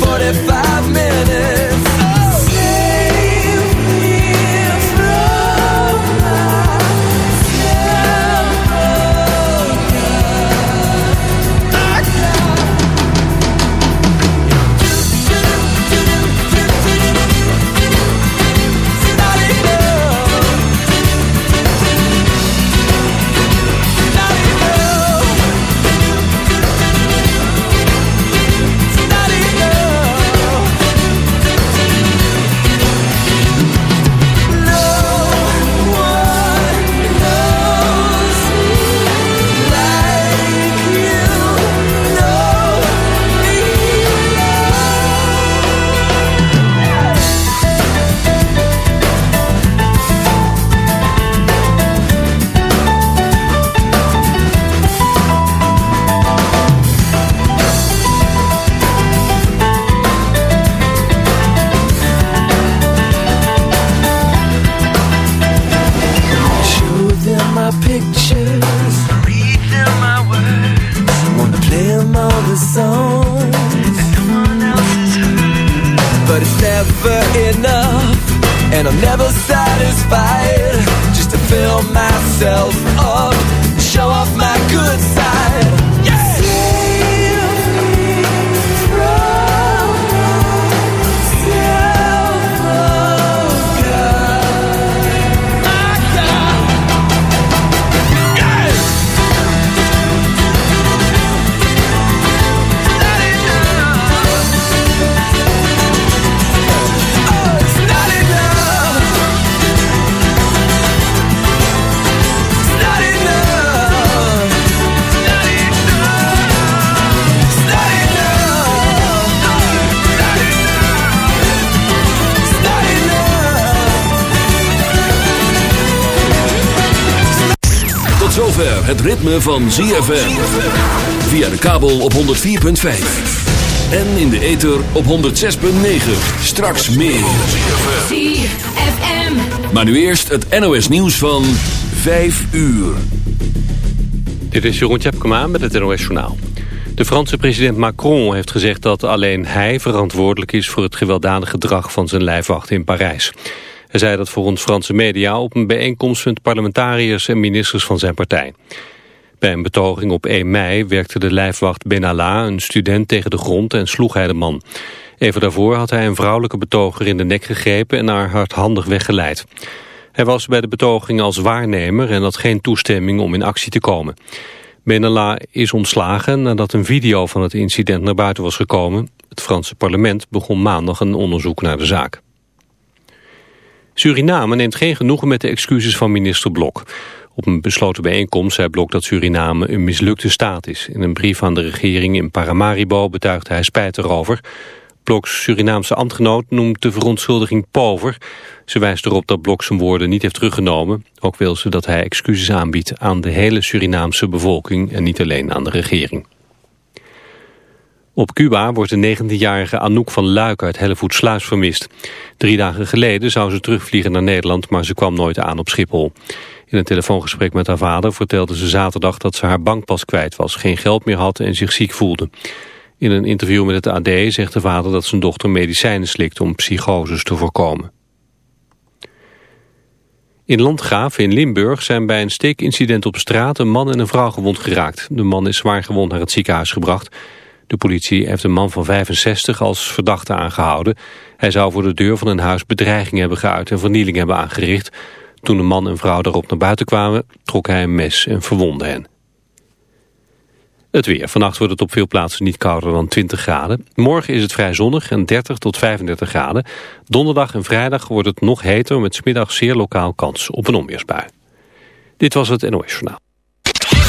45 minutes. Het ritme van ZFM. Via de kabel op 104.5. En in de ether op 106.9. Straks meer. ZFM. Maar nu eerst het NOS nieuws van 5 uur. Dit is Jeroen Tjepkema met het NOS Journaal. De Franse president Macron heeft gezegd dat alleen hij verantwoordelijk is... voor het gewelddadige gedrag van zijn lijfwacht in Parijs. Hij zei dat volgens Franse media op een bijeenkomst... met parlementariërs en ministers van zijn partij. Bij een betoging op 1 mei werkte de lijfwacht Benalla... een student tegen de grond en sloeg hij de man. Even daarvoor had hij een vrouwelijke betoger in de nek gegrepen... en haar hardhandig weggeleid. Hij was bij de betoging als waarnemer en had geen toestemming om in actie te komen. Benalla is ontslagen nadat een video van het incident naar buiten was gekomen. Het Franse parlement begon maandag een onderzoek naar de zaak. Suriname neemt geen genoegen met de excuses van minister Blok. Op een besloten bijeenkomst zei Blok dat Suriname een mislukte staat is. In een brief aan de regering in Paramaribo betuigde hij spijt erover. Bloks Surinaamse ambtgenoot noemt de verontschuldiging pover. Ze wijst erop dat Blok zijn woorden niet heeft teruggenomen. Ook wil ze dat hij excuses aanbiedt aan de hele Surinaamse bevolking en niet alleen aan de regering. Op Cuba wordt de 19-jarige Anouk van Luik uit Hellevoetsluis vermist. Drie dagen geleden zou ze terugvliegen naar Nederland, maar ze kwam nooit aan op Schiphol. In een telefoongesprek met haar vader vertelde ze zaterdag dat ze haar bankpas kwijt was, geen geld meer had en zich ziek voelde. In een interview met het AD zegt de vader dat zijn dochter medicijnen slikt om psychoses te voorkomen. In Landgraaf in Limburg zijn bij een steekincident op straat een man en een vrouw gewond geraakt. De man is zwaar gewond naar het ziekenhuis gebracht. De politie heeft een man van 65 als verdachte aangehouden. Hij zou voor de deur van een huis bedreiging hebben geuit en vernieling hebben aangericht. Toen de man en vrouw daarop naar buiten kwamen, trok hij een mes en verwondde hen. Het weer. Vannacht wordt het op veel plaatsen niet kouder dan 20 graden. Morgen is het vrij zonnig en 30 tot 35 graden. Donderdag en vrijdag wordt het nog heter met smiddag zeer lokaal kans op een onweersbui. Dit was het NOS Journaal.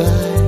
I won't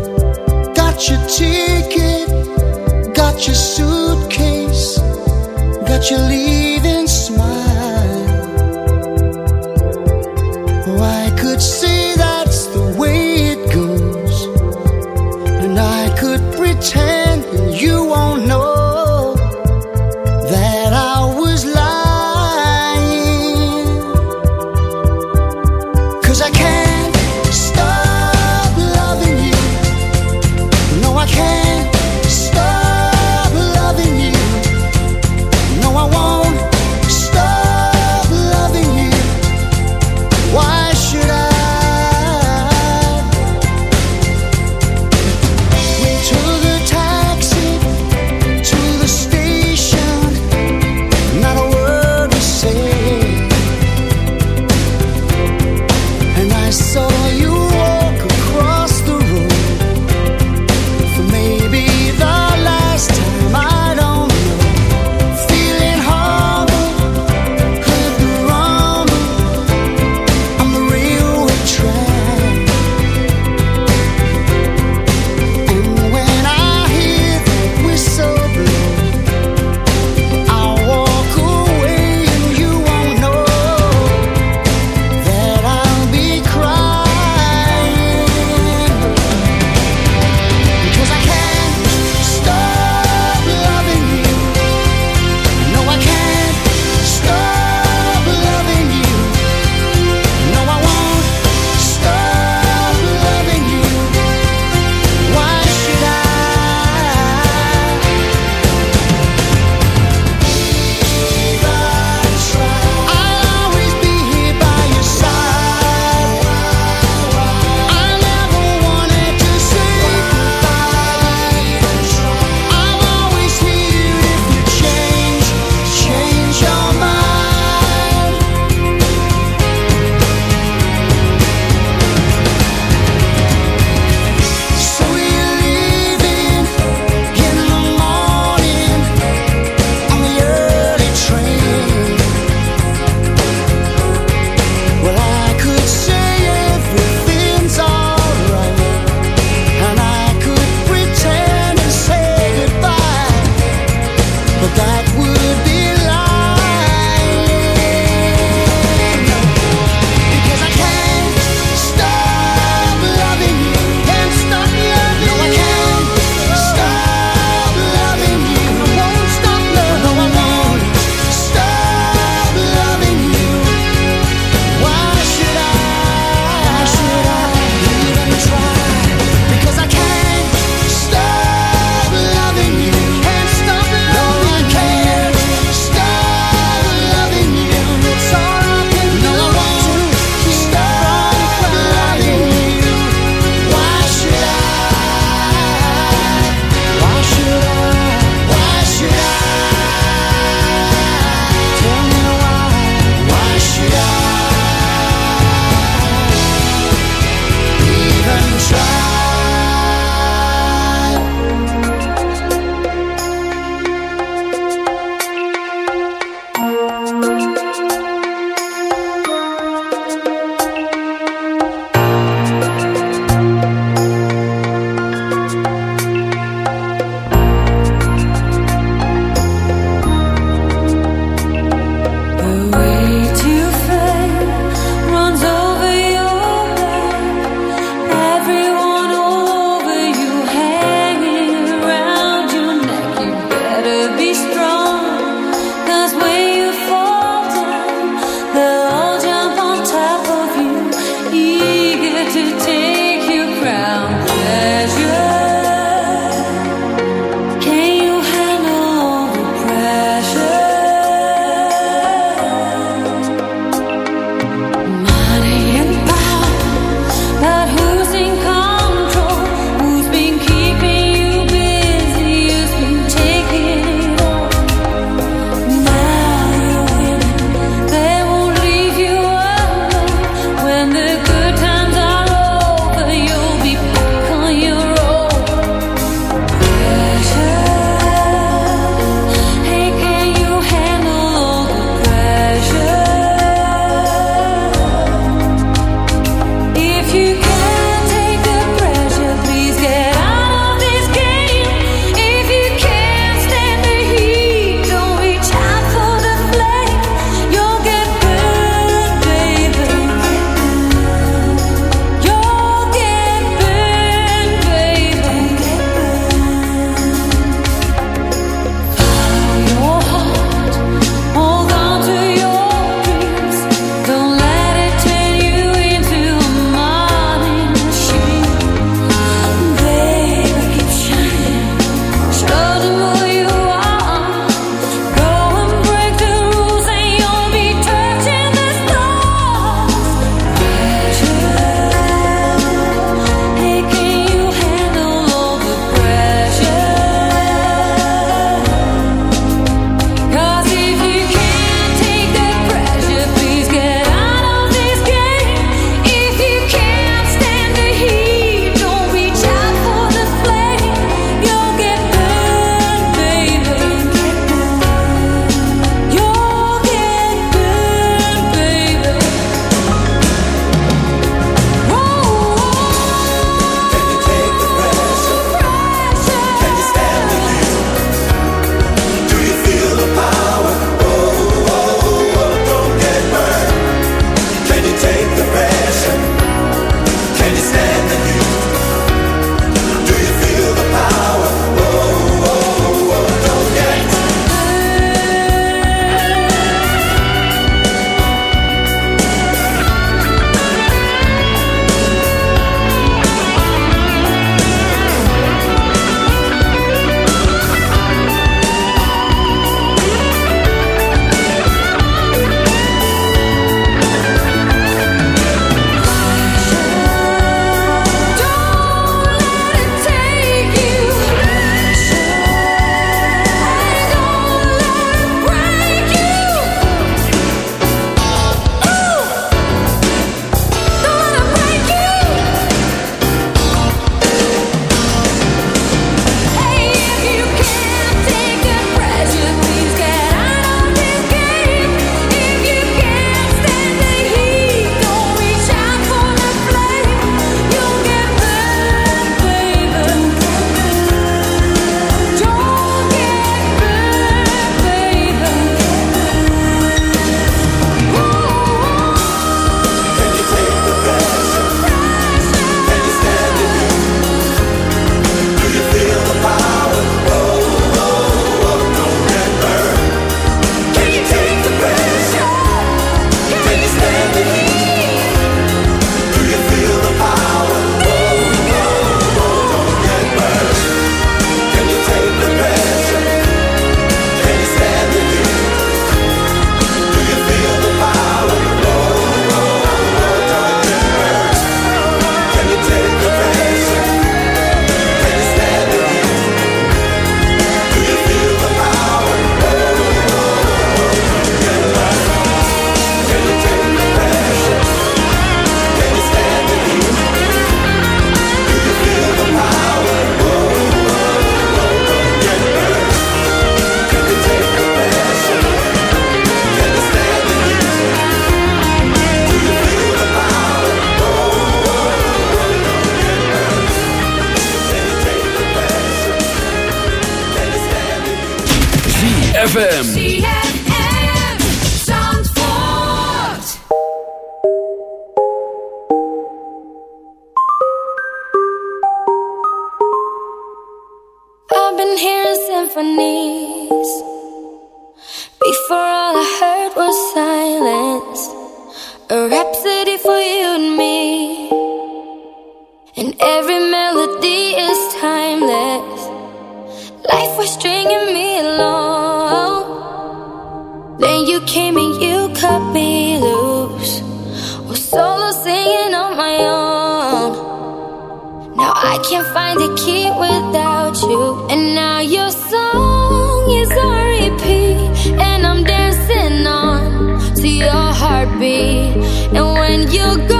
can't find a key without you. And now your song is on repeat. And I'm dancing on to your heartbeat. And when you go.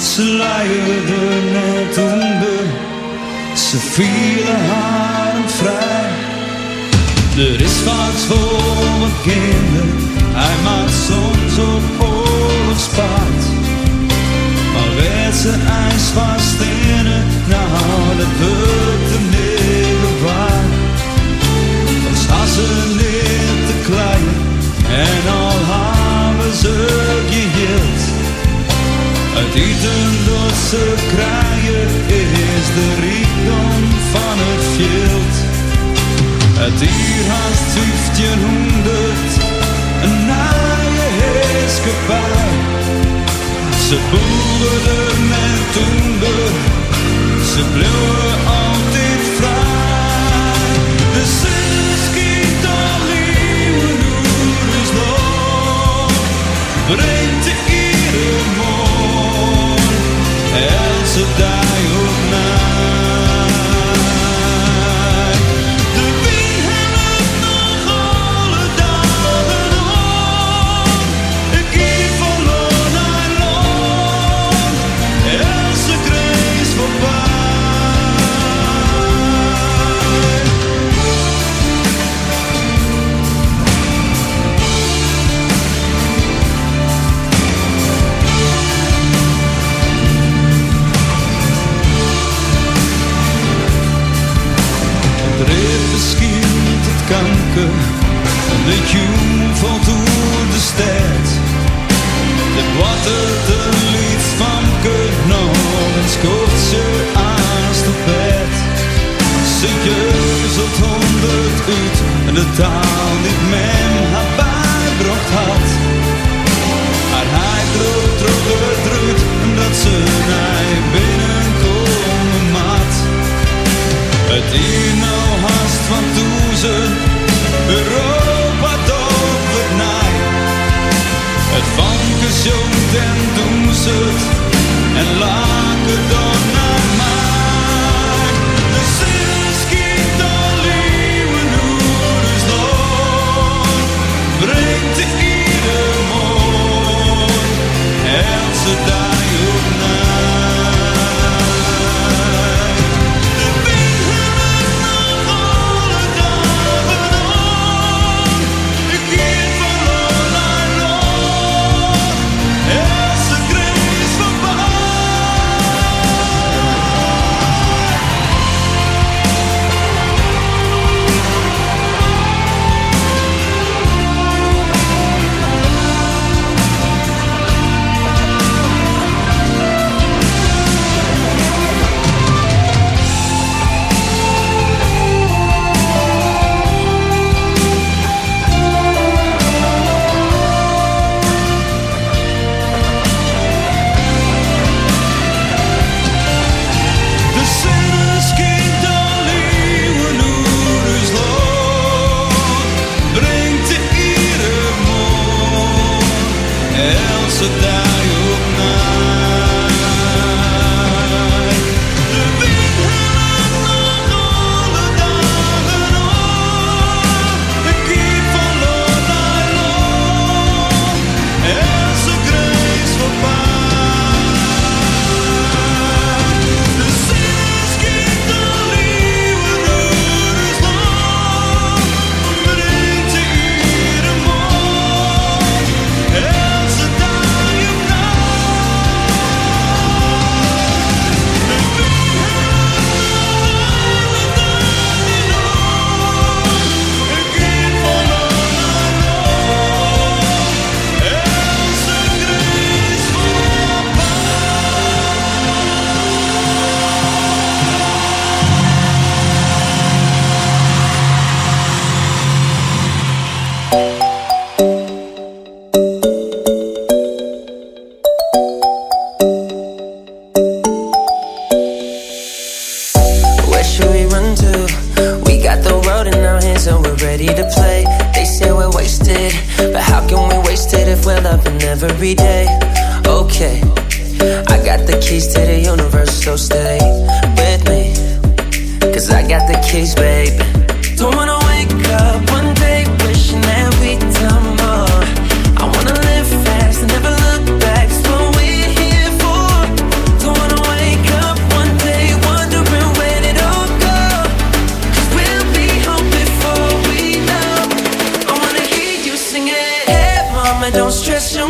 Ze luierde net onder, ze vielen haren vrij. Er is wat voor mijn kinderen, hij maakt soms op oorlogspaard. Maar werd ze ijsvast in nou dat wordt een hele waar. Dan had ze niet te klein en al hebben ze geheeld. Uit eten losse kraaien is de rijkdom van het veld. Het dier haast 1500, een naaie heerskepaar. Ze boeren met toender, ze bleven altijd vrij. De zuskiet al nieuwe is nog. En don't stress your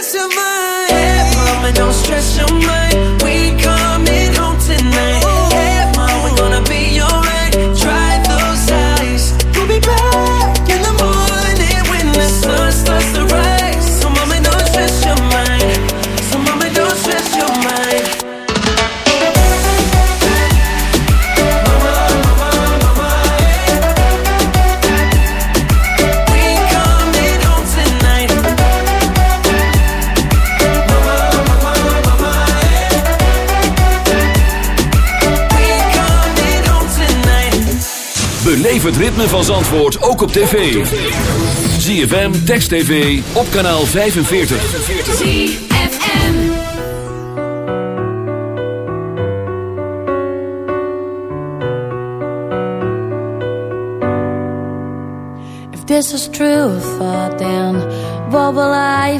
Ritme van Zandvoort ook op tv. ZFM, Text TV, op kanaal 45. ZFM. If this is true then what will I?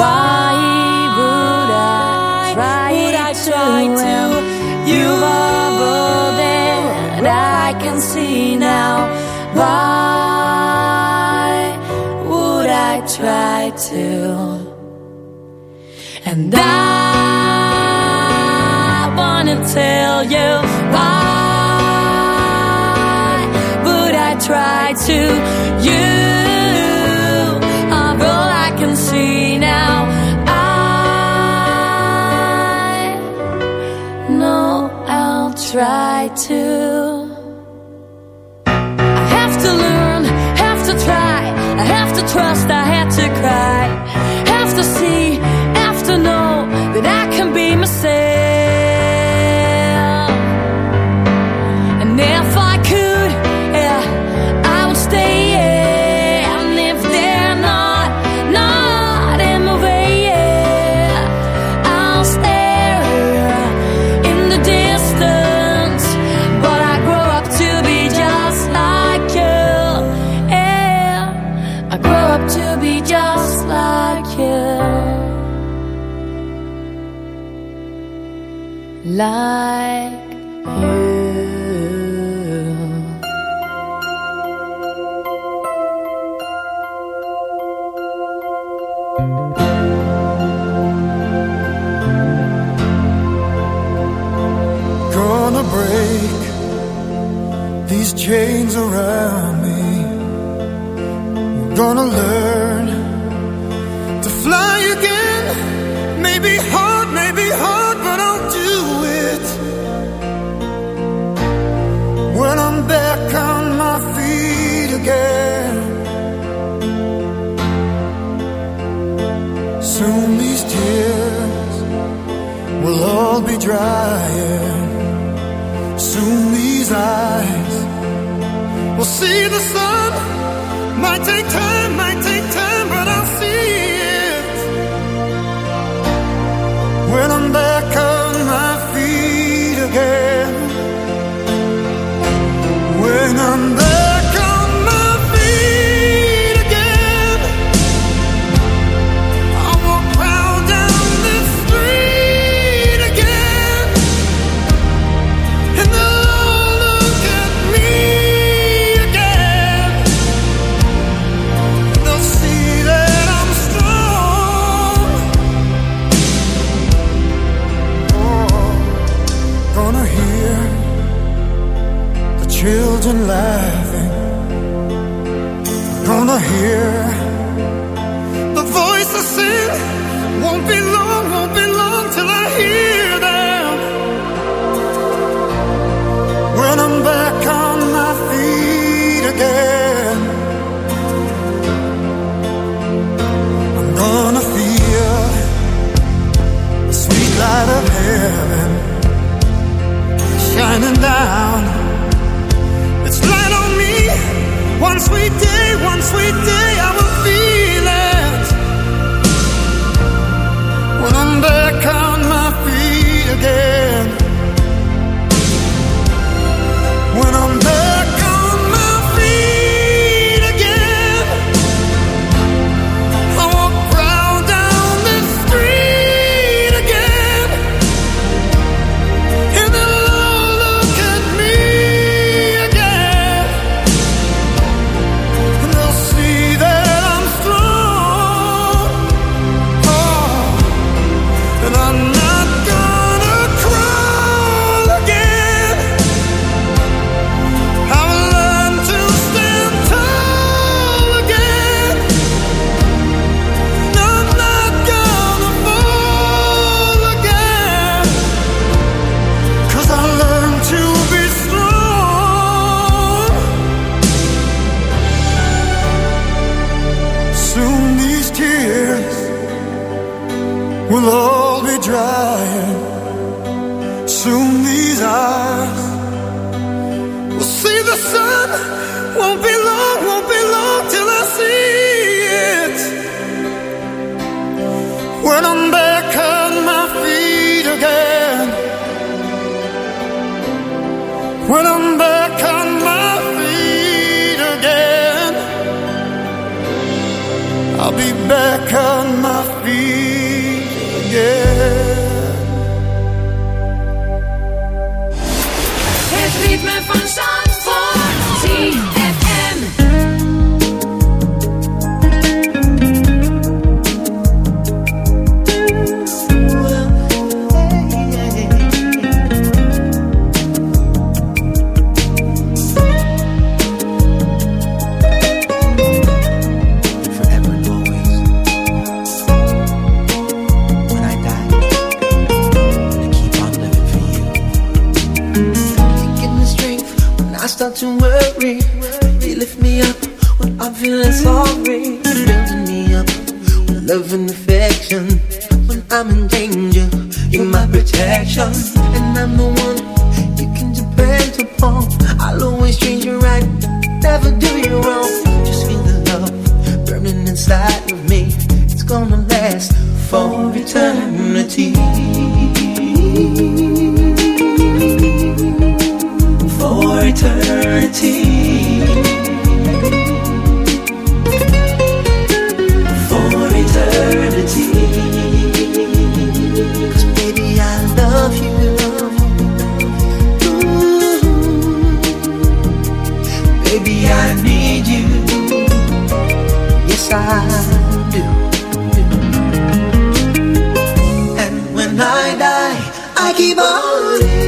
Why would I try would I try to? you are all that I can see now. Why would I try to? And I wanna tell you I have to learn, have to try, I have to trust, I have to cry, have to see, children laughing. Gonna hear the voice of sin. Won't be long, won't be long till I hear them. When I'm back on my feet again, I'm gonna feel the sweet light of heaven shining down. One sweet day, one sweet day, I will feel it. When I'm back on my feet again. beckon feeling sorry. Building me up with love and affection. When I'm in danger, you're my protection. like Ibari.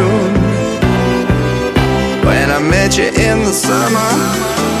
Summer.